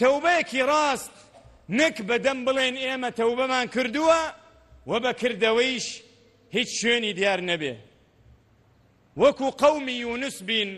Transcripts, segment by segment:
تەوبەیەکی ڕاست نەک بە دەم بڵێن ئێمە تەوبەمان کردووە و بە کردەوەیش هیچ شوێنی دیار نەبێ وەکو قەومی یونس بین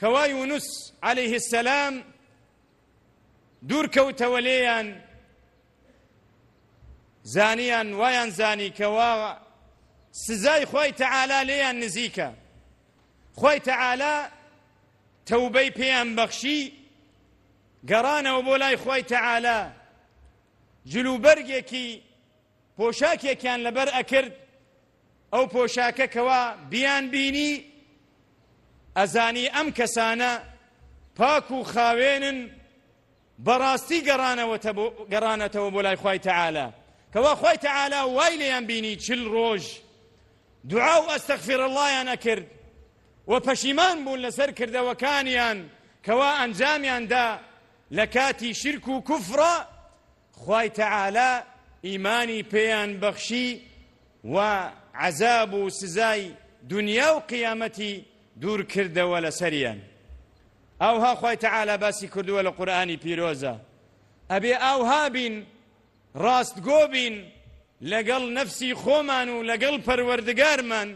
کەوا یونس عەلەیه سەلام دوورکەوتەوە لێیان زانیان وایان زانی کەوا سزای خۆی تەعالا لێیان نزیکە خۆی تەعالا تەوبەی پێیان بەخشی گەڕانەوە بۆ لای خوای تەعالا جلوبەرگێکی پۆشاکێکیان لەبەر ئەکرد ئەو پۆشاکە کەوا بیان بینی ئەزانی ئەم کەسانە پاک و خاوێنن بەڕاستی گەڕانەتەوە بۆ لای خوای تەعالا کەوا خوای تەعالا وای لێیان بینی چل ڕۆژ دوعا و ئەستەغفر اللەیان ئەکرد و پەشیمان بوون لەسەر کردەوەکانیان کەوا ئەنجامیاندا لە کاتی شرک و کوفڕە خوای تەعالا ئیمانی پێیان بەخشی و عەزاب و سزای دنیا و قیامەتی دوور کردەوە لەسەریان ئاوها خوای تەعالا باسی کردووە لە قورئانی پیرۆزە ئەبێ ئاوها بین ڕاستگۆ بین لەگەڵ نەفسی خۆمان و لەگەڵ پەروەردگارمان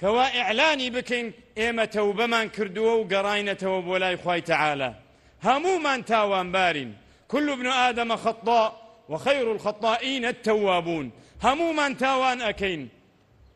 کەوا ئیعلانی بکەین ئێمە تەوبەمان کردووە و گەڕاینەتەوە بۆ لای خوای تەعالا هەموومان تاوانبارین كل ابن آدم خطاء وخير الخطائين التوابون هەموومان تاوان ئەکەین